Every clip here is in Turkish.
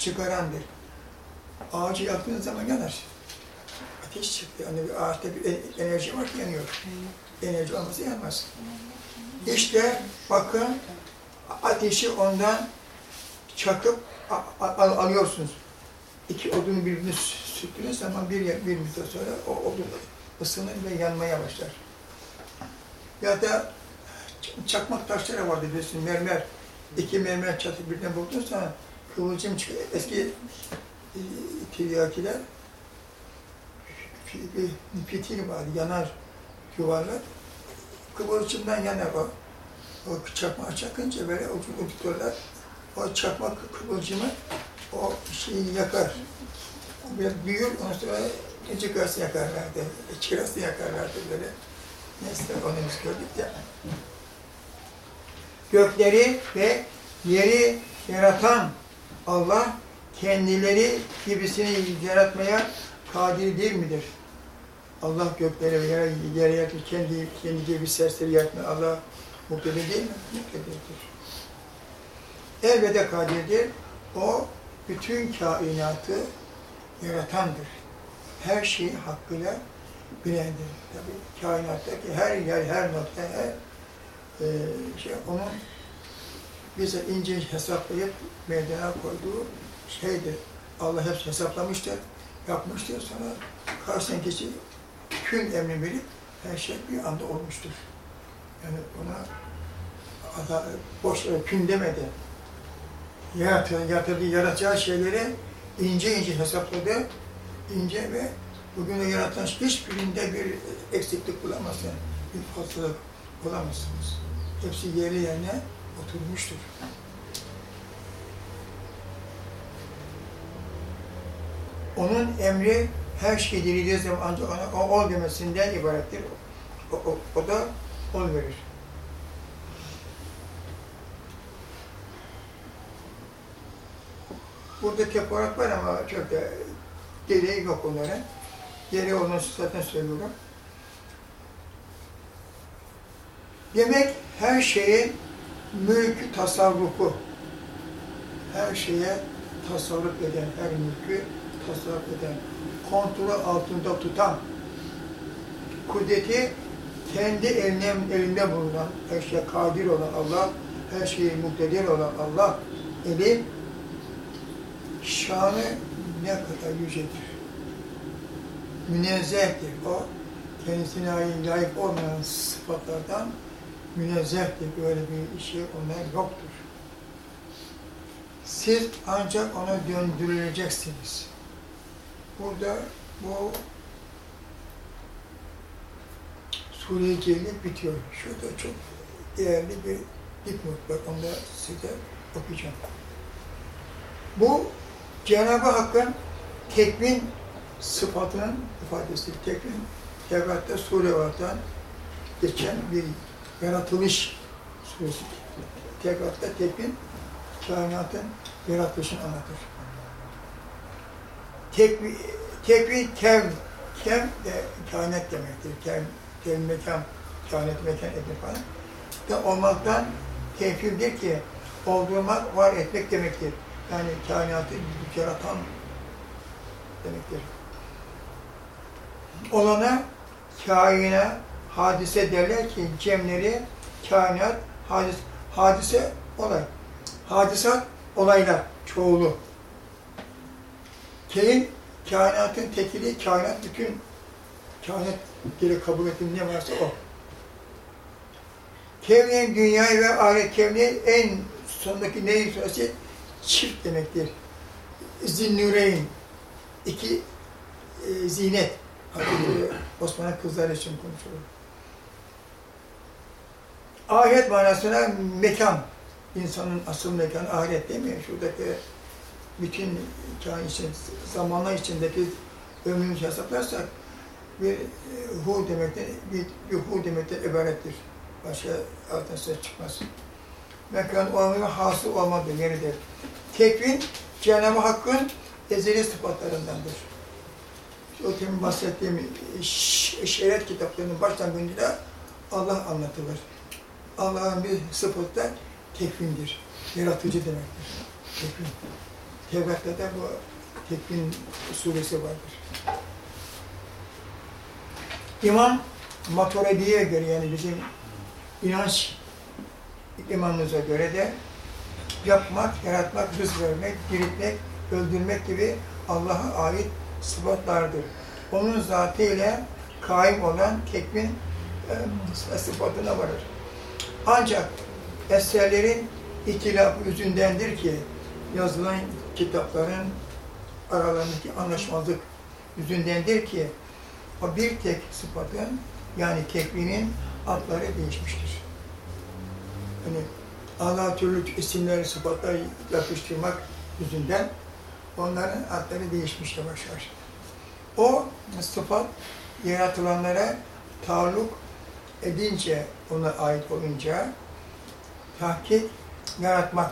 çıkarandır. Ağacı yaktığınız zaman yanar. Ateş çıktı. Yani bir ağaçta bir enerji var ki yanıyor. Enerji olmasa yanmaz. İşte bakın ateşi ondan çakıp al- alıyorsunuz. İki odunu birbirine sürttüğünüz zaman bir, bir müddet sonra o odun ısınır ve yanmaya başlar. Ya da çakmak taşları vardı biliyorsun, mermer. İki mermer çatı birden buldun sonra kıvılcım çıkıyor. Eski e, tiryakiler bir fitil vardı, yanar yuvarlak. Kıvılcımdan yanar o. O çakmağı çakınca böyle ucu tutarlar. O çakmak kıvılcımı o şeyi yakar. Biraz büyür, ondan sonra gazı yakarlardı, kirası yakarlardı böyle. Neyse onu biz gördük ya. Gökleri ve yeri yaratan Allah kendileri gibisini yaratmaya kadir değil midir? Allah gökleri ve yere, yaratır, kendi, kendi gibi serseri yaratmaya Allah muktedir değil mi? Muktedirdir. Elbette kadirdir. O bütün kainatı yaratandır. Her şeyi hakkıyla bilendir. Tabii kainattaki her yer, her nokta, her e, şey, onun bize ince hesaplayıp meydana koyduğu şeydir. Allah hep hesaplamıştır, yapmıştır. Sonra karşısına geçip kün emri verip her şey bir anda olmuştur. Yani ona ada, boş e, kün demedi. Yaratı, yatırdığı, yaratacağı şeyleri ince ince hesapladı. ince ve bugün yaratan hiçbirinde bir eksiklik bulamazsın. Bir fazlalık bulamazsınız. Hepsi yeri yerine oturmuştur. Onun emri her şey dirildiği zaman ancak ona o ol demesinden ibarettir. O, o, o da ol verir. Burada teferruat var ama çok da gereği yok onlara. Gereği olduğunu zaten söylüyorum. Demek her şeyin mülkü tasarrufu, her şeye tasarruf eden, her mülkü tasarruf eden, kontrolü altında tutan, kudreti kendi eline, elinde bulunan, her şeye kadir olan Allah, her şeye muktedir olan Allah eli şanı ne kadar yücedir. Münezzehtir o. Kendisine layık olmayan sıfatlardan münezzehtir. Böyle bir şey ona yoktur. Siz ancak ona döndürüleceksiniz. Burada bu Sure-i Celil bitiyor. Şurada çok değerli bir dipnot var. Onu da size okuyacağım. Bu Cenab-ı Hakk'ın tekvin sıfatının ifadesi. Tekvin, Tevrat'ta surelerden geçen bir yaratılış suresi. Tevrat'ta tekvin, kainatın yaratılışını anlatır. Tekvin, tekvin kev, kev de kainat demektir. Kev, kev mekan, kainat mekan etmek falan. Da olmaktan tevkildir ki oldurmak, var etmek demektir. Yani kainatı yaratan demektir. Olana, kaina, hadise derler ki cemleri, kainat, hadis, hadise, olay. Hadisat, olaylar, çoğulu. Keyin, kainatın tekili, kainat bütün, kainat geri kabul ettiğin ne varsa o. Kevnin dünyayı ve ahiret kevnin en sondaki neyin sonrası? Çift demektir. Zinnüreyn. İki e, zinet. Osmanlı kızlar için konuşulur. Ahiret manasına mekan. insanın asıl mekanı ahiret değil mi? Şuradaki bütün kain için, zamanlar içindeki ömrünü hesaplarsak bir e, hu demekten, bir, bir hu demekten ibarettir. Başka altına ses çıkmaz. Mekan olmuyor, hasıl olmadığı yeridir. Tekvin, Cenab-ı Hakk'ın ezeli sıfatlarındandır. O temin bahsettiğim şeriat kitaplarının başlangıcında Allah anlatılır. Allah'ın bir sıfatı da tekvindir. Yaratıcı demektir. Tekvin. Tevrat'ta da bu tekvin suresi vardır. İmam Maturidi'ye göre yani bizim inanç imamımıza göre de yapmak, yaratmak, rızk vermek, diriltmek, öldürmek gibi Allah'a ait sıfatlardır. Onun zatıyla kaim olan tekvin e, sıfatına varır. Ancak eserlerin itilafı yüzündendir ki yazılan kitapların aralarındaki anlaşmazlık yüzündendir ki o bir tek sıfatın yani tekvinin adları değişmiştir. Yani Allah türlü isimler, sıfatlar yapıştırmak yüzünden onların adları değişmiş yavaş yavaş. O sıfat yaratılanlara taalluk edince, ona ait olunca tahkik, yaratmak,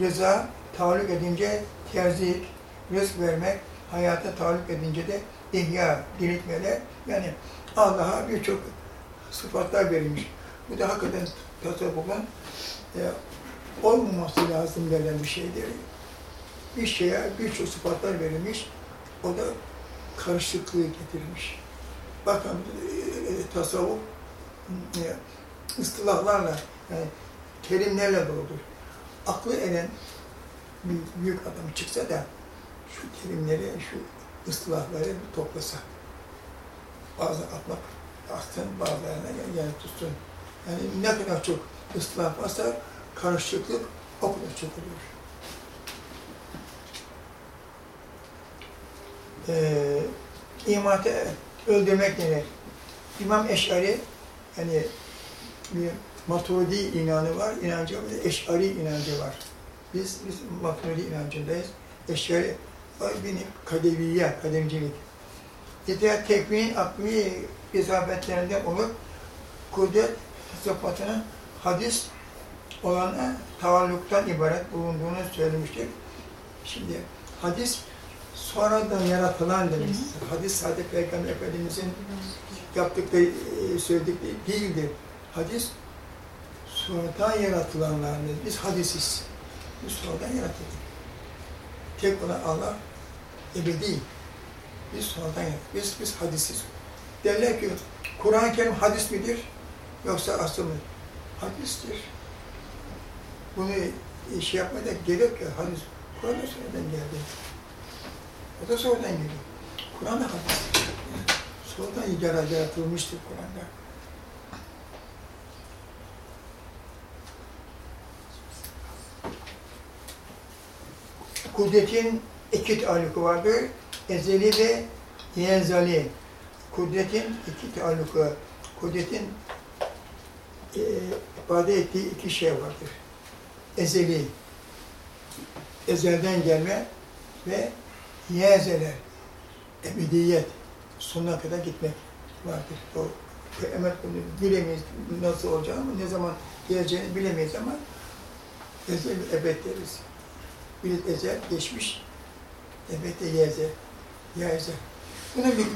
rıza taalluk edince terzik, rızk vermek, hayata taalluk edince de ihya, diriltmeler, yani Allah'a birçok sıfatlar verilmiş. Bu da hakikaten tasavvufun e, olmaması lazım denen bir şeydir. Bir şeye birçok sıfatlar verilmiş, o da karışıklığı getirmiş. Bakın tasavvuf e, ıstılahlarla, yani terimlerle doludur. Aklı eren bir büyük adam çıksa da şu terimleri, şu ıstılahları toplasa. Bazı atmak atsın, bazılarına yani tutsun. Yani ne kadar çok ıslah varsa karışıklık o kadar çok oluyor. Ee, imatı öldürmek denir. İmam Eş'ari yani bir Maturidi inanı var, inancı var, Eş'ari inancı var. Biz, biz Maturidi inancındayız. Eş'ari benim kadeviye, kademcilik. İddia tekvinin akli isabetlerinden olup kudret sıfatının hadis olana tavalluktan ibaret bulunduğunu söylemiştik. Şimdi hadis sonradan yaratılan demek. Hadis sadece Peygamber Efendimiz'in yaptıkları, e, söyledikleri değildir. Hadis sonradan yaratılanlardır. Biz hadisiz. Biz sonradan yaratıldık. Tek olan Allah ebedi. Biz sonradan yarattık. Biz, biz hadisiz. Derler ki Kur'an-ı Kerim hadis midir? Yoksa asıl mı? Hadistir. Bunu iş yapmada gerek yok. Hadis. Kur'an da sonradan geldi. O da sonradan geliyor. Kur'an da. Sonradan icara yaratılmıştır Kur'an'da. Kudretin iki taluku vardır. Ezeli ve yenzali. Kudretin iki taluku kudretin e, ifade ettiği iki şey vardır. Ezeli, ezelden gelme ve yezele, ebediyet, sonuna kadar gitmek vardır. O bunu bilemeyiz nasıl olacağını ne zaman geleceğini bilemeyiz ama ezel ebed deriz. Bir ezel geçmiş, ebed de yezel, yezel. Bunun bir,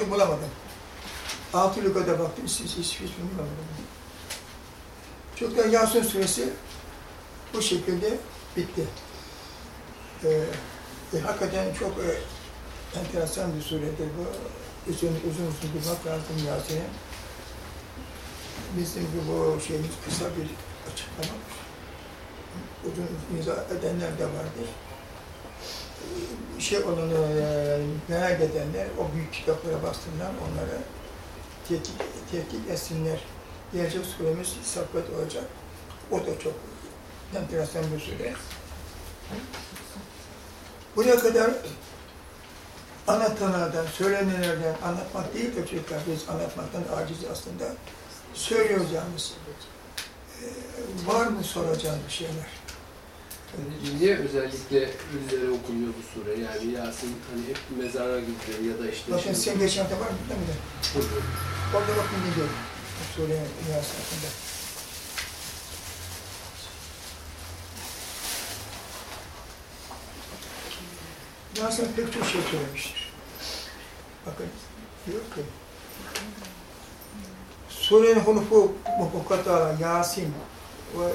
bir bulamadım. Altı lügada baktım, hiç, hiç, hiç bilmiyorum. Çocuklar Yasin suresi bu şekilde bitti. Ee, e, hakikaten çok e, enteresan bir suredir bu. Uzun uzun, uzun durmak lazım Yasin'e. Bizim bu şeyimiz kısa bir açıklama. Uzun izah edenler de vardır. Şey olanı e, merak edenler o büyük kitaplara bastığından onlara tetkik, tetkik etsinler. Gelecek suremiz Saffat olacak. O da çok enteresan bir sure. Buraya kadar anlatılanlardan, söylenenlerden anlatmak değil de çocuklar biz anlatmaktan aciz aslında. Söylüyoruz yalnız. Ee, var mı soracağın bir şeyler? Yani niye özellikle ünlere okunuyor bu sure? Yani Yasin hani hep mezara gidiyor ya da işte... Bakın şimdi- sen geçen hafta var mı? Değil mi? Burada. Orada bakın ne diyor. Bu sure Yasin hakkında. Yasin pek çok şey söylemiştir. Bakın diyor ki Surenin hurufu muhakkata Yasin ve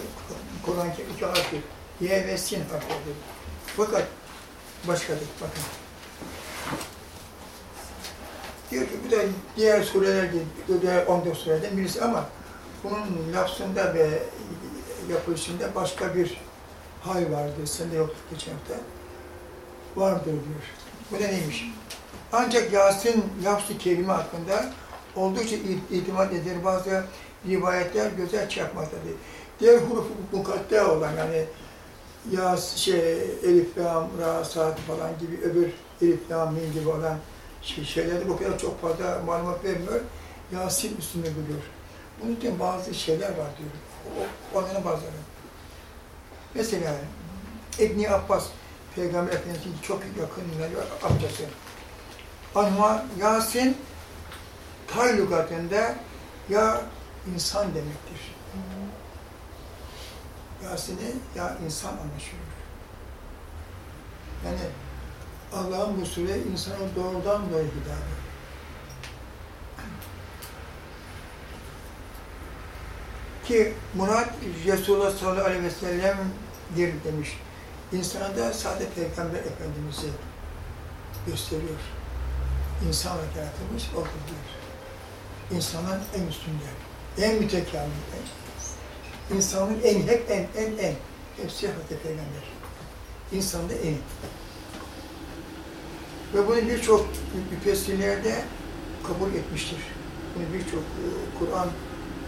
Kur'an-ı iki harfi Y ve Sin harfidir. Fakat başkadır, bakın. Diyor ki bu da diğer sureler gibi, diğer 14 sureden birisi ama bunun lafzında ve yapılışında başka bir hal vardır. Sende yok geçen hafta. Vardır diyor. Bu da neymiş? Ancak Yasin lafz-ı kelime hakkında oldukça itimat edilir. Bazı rivayetler göze çarpmaktadır. Diğer huruf mukatta olan yani Yas, şey, Elif, Lam, Ra, Sad falan gibi öbür Elif, Lam, Mim gibi olan şey, şeylerde bu kadar çok fazla malumat vermiyor. Yasin üstünde buluyor. Bunun için bazı şeyler var diyor. O, onların bazıları. Mesela İbni Abbas, Peygamber Efendimiz'in çok yakın amcası. Ama Yasin, Tay lügatında ya insan demektir. Yasin'i ya insan anlaşılıyor. Yani Allah'ın bu sure insana doğrudan doğru hitap Ki Murat Resulullah sallallahu aleyhi ve sellem'dir demiş. İnsana da sade Peygamber Efendimiz'i gösteriyor. İnsan olarak yaratılmış odur diyor. İnsanın en üstünde, en mütekamil, insanın en, hep en, en, en. Hepsi Hazreti Peygamber. İnsan da en. Ve bunu birçok müfessirlerde kabul etmiştir. Bunu birçok e, Kur'an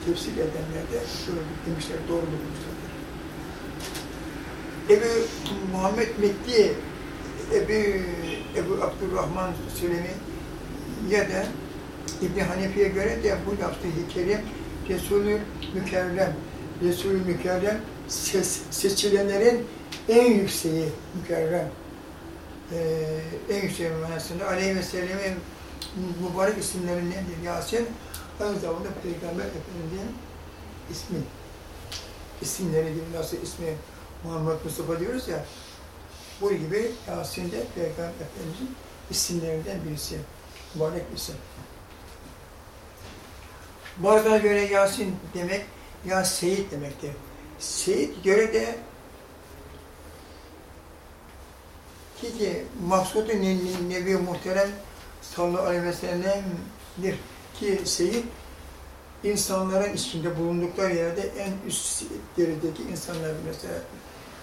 tefsir edenler de şöyle demişler, doğru bulmuşlardır. Ebu Muhammed Mekki, Ebu, Ebu Abdurrahman Süleymi ya da İbn Hanefi'ye göre de bu lafzı kerim Resulü Mükerrem, Resulü Mükerrem ses, seçilenlerin en yükseği Mükerrem. Ee, en yüksek manasında Aleyhi ve Sellem'in mübarek isimlerindendir Yasin. Aynı zamanda Peygamber Efendimiz'in ismi. İsimleri gibi nasıl ismi Muhammed Mustafa diyoruz ya, bu gibi de Peygamber Efendimiz'in isimlerinden birisi. Mübarek isim. Bazılarına göre Yasin demek, ya Seyit demektir. Seyit göre de ki ki maksudu Nebi Muhterem sallallahu aleyhi ve sellem'dir. Ki Seyit insanların içinde bulundukları yerde en üst derecedeki insanlar mesela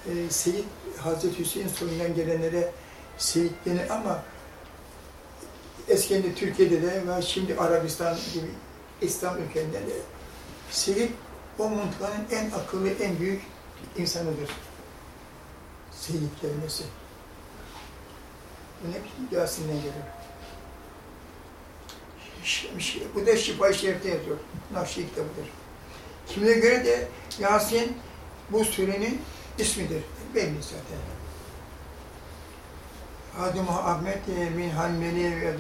e, Seyit Hazreti Hüseyin soyundan gelenlere Seyit denir ama eskiden Türkiye'de de ve şimdi Arabistan gibi İslam ülkelerinde de Seyit o mıntıkanın en akıllı, en büyük insanıdır. Seyit kelimesi. Bu hep Yasin'den geliyor. Bu da Şifa-i Şerif'te yazıyor. Nakşi kitabıdır. Kimine göre de Yasin bu surenin ismidir. Belli zaten. Adım Ahmet Min Halmeli ve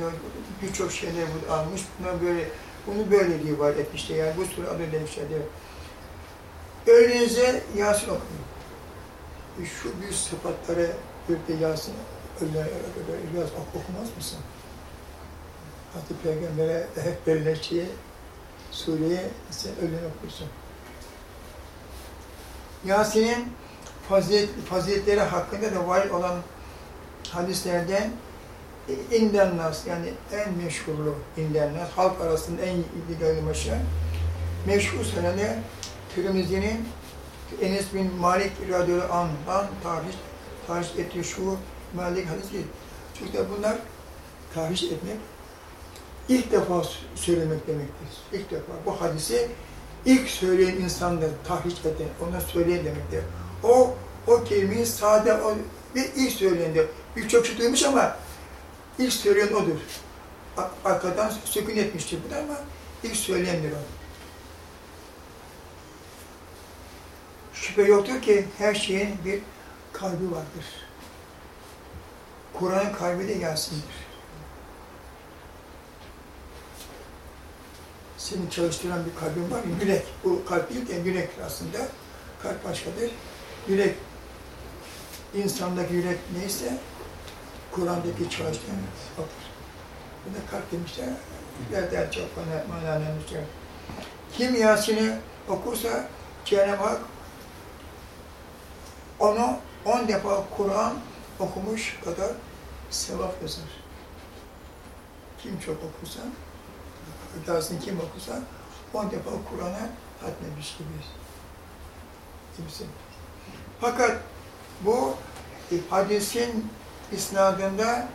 birçok şeyler almış. Buna böyle bunu böyle rivayet etmişler. Yani bu sure adı demişlerdi. Öğlenize Yasin okuyun. E şu büyük sıfatları de Yasin öyle, öyle yaz okumaz mısın? Hazreti Peygamber'e hep belirleştiği sureyi sen öyle okursun. Yasin'in fazilet, faziletleri hakkında da var olan hadislerden İnden Nas yani en meşhurlu İnden Nas, halk arasında en yaygınlaşan meşhur senede Tirmizi'nin Enes bin Malik radıyallahu anh'dan tahriş, tahriş ettiği şu Malik hadisi. Çünkü bunlar tahriş etmek ilk defa söylemek demektir. İlk defa bu hadisi ilk söyleyen insandır, tahriş eden, ona söyleyen demektir. O, o kelimeyi sade o, ve ilk söyleyendir. Birçok şey duymuş ama ilk söyleyen odur. Arkadan sükun etmiştir bu da ama ilk söyleyendir o. Şüphe yoktur ki her şeyin bir kalbi vardır. Kur'an'ın kalbi de Yasin'dir. Seni çalıştıran bir kalbin var yürek. Bu kalp değil de yürek aslında. Kalp başkadır. Yürek, insandaki yürek neyse, Kur'an'daki çalıştıran odur. Bu da kalp demişler. Derler çok manalanmışlar. Kim Yasin'i okursa Cenab-ı Hak onu on defa Kur'an okumuş kadar sevap yazar. Kim çok okursa, Yasin kim okursa on defa Kur'an'a hatmetmiş gibi. Kimse. Fakat bu e, hadisin isnadında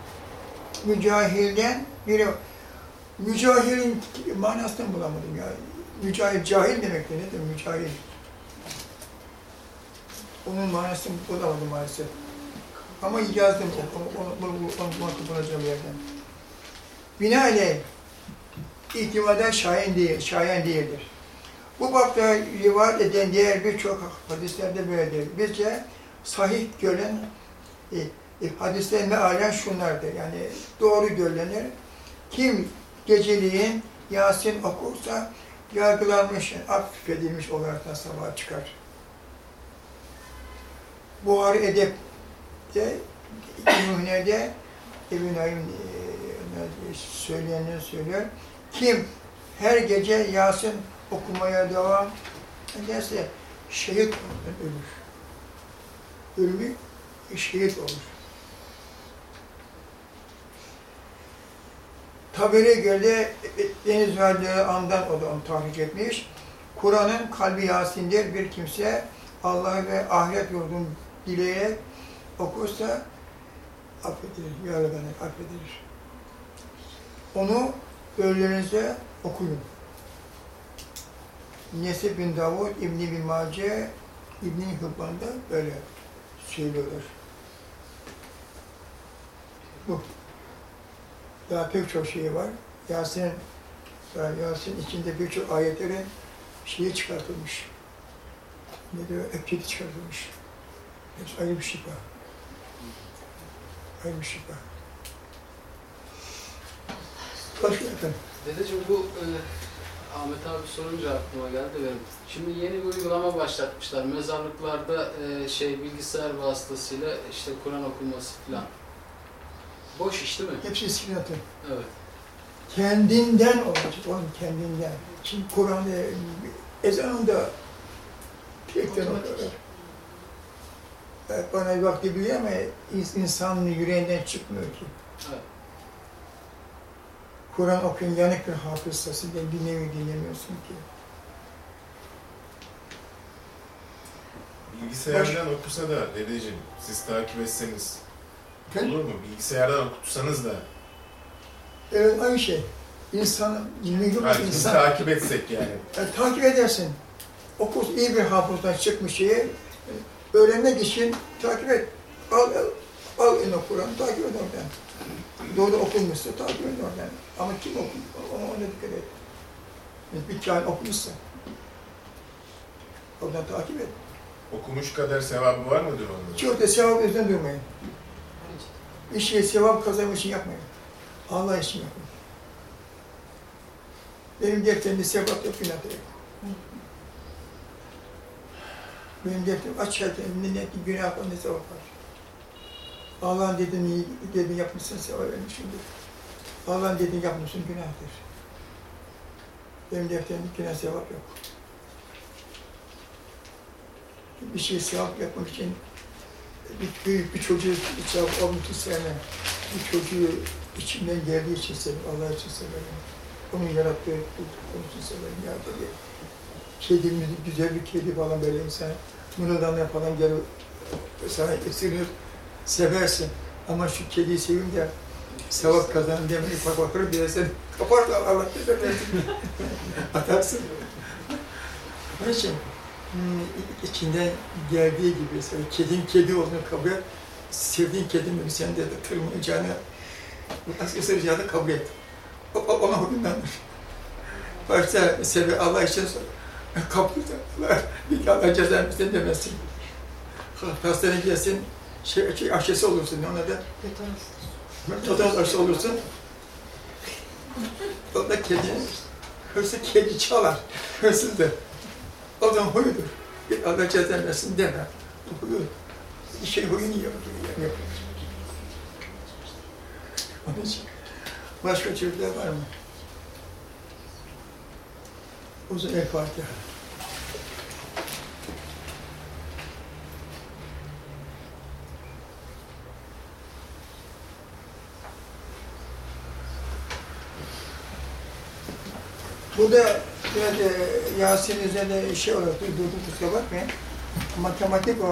mücahilden biri mücahilin manasını bulamadım ya. Mücahil, cahil demek de nedir mücahil? Onun manasını bulamadım maalesef. Ama yazdım, onu, onu, onu, onu, onu bulacağım yerden. Binaenaleyh ihtimada şayan değil, şayan değildir. Bu bakta rivayet eden diğer birçok hadislerde böyledir. Bizce sahih görülen e, e, hadislerin mealen şunlardır. Yani doğru görülenir. Kim geceliğin Yasin okursa yargılanmış, affedilmiş olarak da sabah çıkar. Buhari Edep'te, İbn-i İbn-i Naim e, söyleyenler söylüyor. Kim her gece Yasin okumaya devam ederse şehit ölür. Ölümü şehit olur. Tabire göre Deniz Valide andan o da onu tahrik etmiş. Kur'an'ın kalbi Yasin'dir bir kimse Allah ve ahiret yurdunu dileyerek okursa affedilir, yargılanır, affedilir. Onu ölülerinize okuyun. Nesip bin Davud, İbn-i bin Mace, İbn-i Hıbban'da böyle söylüyorlar. Bu. Daha pek çok şey var. Yasin, Yasin içinde birçok ayetlerin şeyi çıkartılmış. Ne diyor? Ekçeli çıkartılmış. Hepsi ayrı bir şifa. Ayrı bir şifa. Başka efendim. Dedeciğim bu e, Ahmet abi sorunca aklıma geldi benim. Şimdi yeni bir uygulama başlatmışlar. Mezarlıklarda e, şey bilgisayar vasıtasıyla işte Kur'an okunması falan. Boş iş değil mi? Hepsi iskinatı. Evet. Kendinden olacak, oğlum kendinden. Şimdi Kur'an'ı ezanında tekten olarak. Evet, bana vakti biliyor ama ins- insanın yüreğinden çıkmıyor ki. Evet. Kur'an okuyun yanık bir hafız sesinden bir nevi dinlemiyorsun ki. Bilgisayardan okusa da dedeciğim, siz takip etseniz Ben, olur mu? Bilgisayardan okutsanız da, evet, aynı şey. Mühim hayır, biz insan, takip etsek yani. Yani takip edersin. Okur, iyi bir hafızdan çıkmış şeyi öğrenmek için takip et. Al, al, eline Kur'an, takip et oradan. Doğru okunmuşsa takip et oradan. Ama kim okumuş, ona, ona dikkat et. Bir kain okumuşsa, oradan takip et. Okumuş kadar sevabı var mıdır onun? Çok da sevap yüzünden durmayın. Bir şey sevap kazanmak için yapmayın. Allah için yapın. Benim defterimde sevap yok, günah da yok. Benim defterim açarken ne, ne günah var ne sevap var. Allah'ın dediğini, dediğini yapmışsın sevap vermişsindir. Allah'ın dediğini yapmışsın günahtır. Benim defterimde günah sevap yok. Bir şey sevap yapmak için bir, büyük bir çocuğu sevap olmak için sevmem. Bir çocuğu içimden geldiği için severim, Allah için severim. Onun yarattığı onun için severim ya dedi. Kedimiz, güzel bir kedi falan böyle insan mırıldanlar falan gelir sana ısırır, seversin. Ama şu kediyi seveyim de sevap kazanın diye bir bak bakır diye sen kaparsan Allah bilir. Atarsın. Onun için hmm, içinden geldiği gibi sen kedin kedi olduğunu kabul et. Sevdiğin kedin gibi sen de tırmayacağını, ısıracağını kabul et. O, ona hükümlendir. Başta sevi Allah için sor. Kabul et. Allah, bir Allah cezanı demesin. Hastaneye gelsin, şey, şey, aşısı olursun ona da. Total aşı olursun. O da kedi, hırsı kedi çalar, hırsızdır. O zaman huyudur. Bir Allah cezanı versin deme. Bu huyu, şey huyunu yiyor. yiyor. Onun için. Başka çocuklar var mı? Uzun el Fatiha. Burada biraz e, Yasin üzerinde şey olarak durdum kusura bakmayın. Matematik